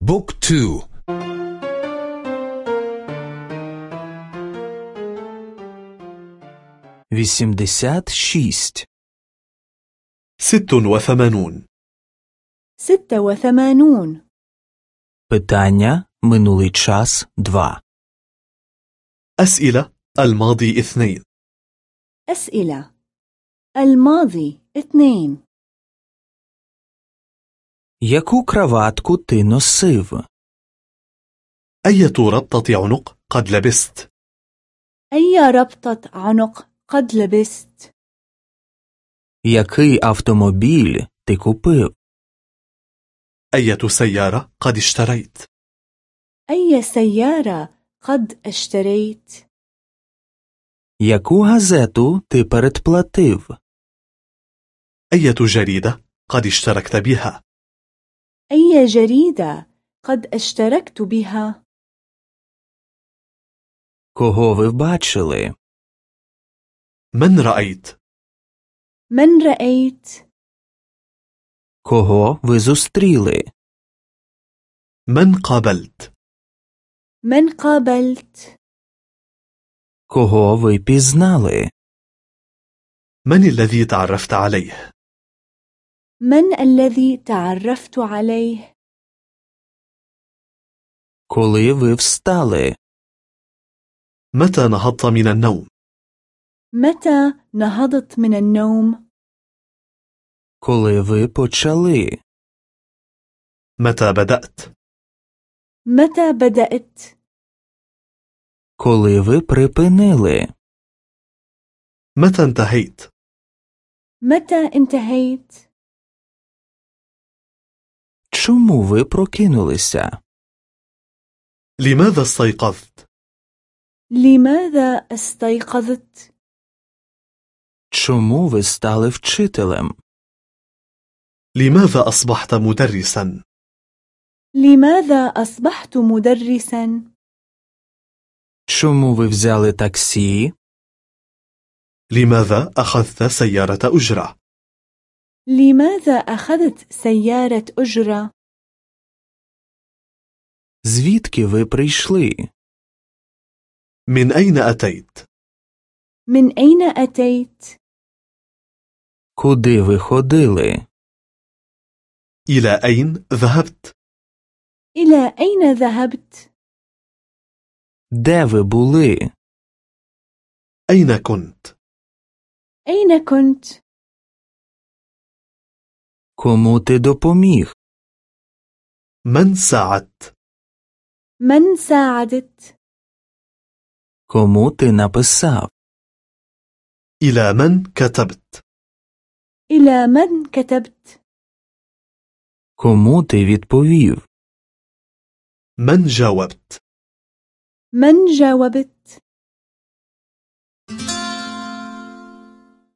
بوك تو вісімдесят шість ست وثمانون ستة وثمانون питання минулий час два أسئلة الماضي اثنين أسئلة الماضي اثنين яку краватку ти носив أية ربطة عنق قد لبست أي ربطة عنق قد لبست який автомобіль ти купив أية سيارة قد اشتريت أي سيارة قد اشتريت яку газету ти передплатив أية جريدة قد اشتركت بها أي جريدة قد اشتركت بها кого ви бачили من رأيت من رأيت кого ви зустріли من قابلت من قابلت кого ви пізнали من الذي تعرفت عليه من الذي تعرفت عليه коли ви встали متى نهضت من النوم متى نهضت من النوم коли ви почали متى بدأت متى بدأت коли ви припинили متى انتهيت متى انتهيت чому ви прокинулися لماذا استيقظت لماذا استيقظت чому ви стали вчителем لماذا أصبحت مدرسا لماذا أصبحت مدرسا чому ви взяли таксі لماذا أخذت سيارة أجرة لماذا أخذت سيارة أجرة звідки ви прийшли من أين أتيت من أين أتيت куди ви ходили إلى أين ذهبت إلى أين ذهبت де ви були أين كنت أين كنت кому ти допоміг من ساعدت من ساعدت кому ти написав إلى من كتبت إلى من كتبت кому ти відповів من جاوبت من جاوبت